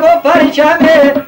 वो परछा में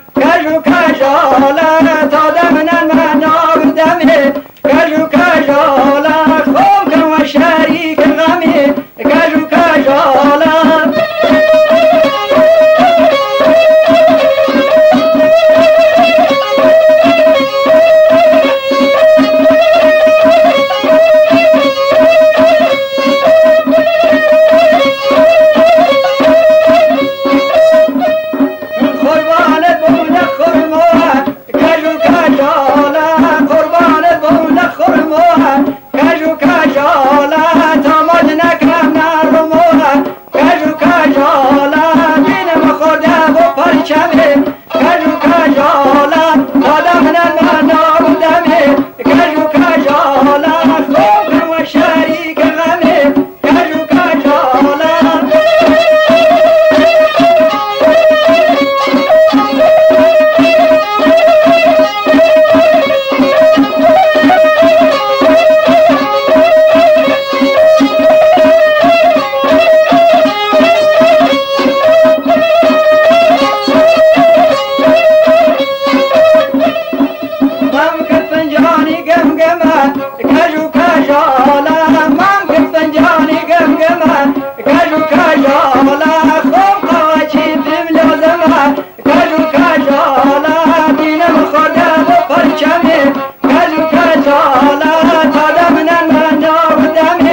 گاجو کا مام مانگتن جانی گلگم گاجو کا جولا دم لوزما گاجو کا جولا دینو خدا پر کنے گاجو کا جولا سدامنن جان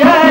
جو